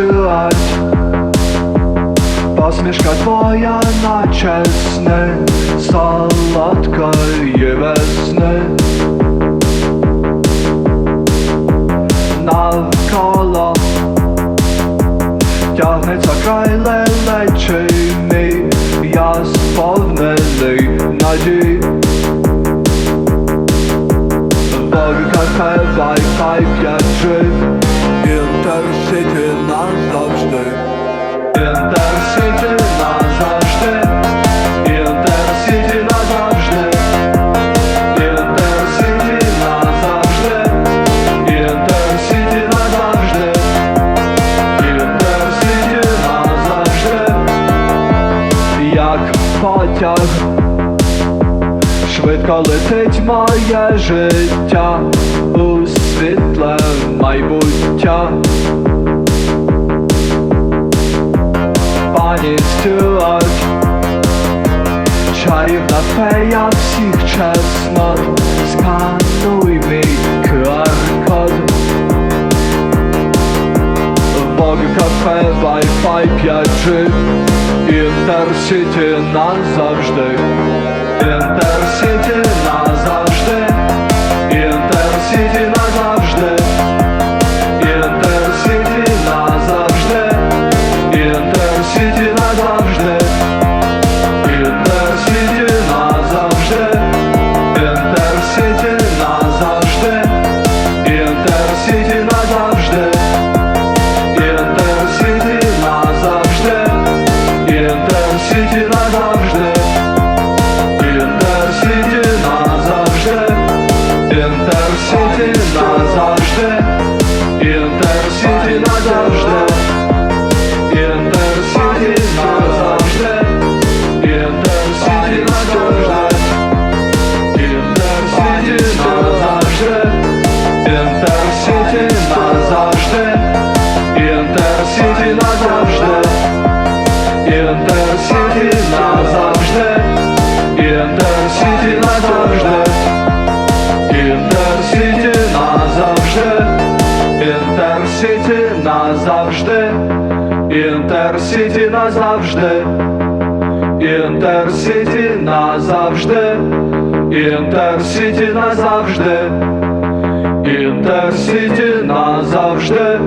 skrzydłać Posmieszka twoja na czesny Solodko jebesny Навколо Тягнеться край лелечий потяг Швидко летить моє життя у світле майбуття. Пані Стюарт, чарівна фея всіх чесно, скануй мій QR-код. Бог кафе, Wi-Fi, 5G, Intercity na zawsze Intercity назавжди, Інтерсіті назавжди. Інтерсіті назавжди, Інтерсіті назавжди, Інтерсіті назавжди, Інтерсіті назавжди, Інтерсіті назавжди, Інтерсіті назавжди, Інтерсіті назавжди.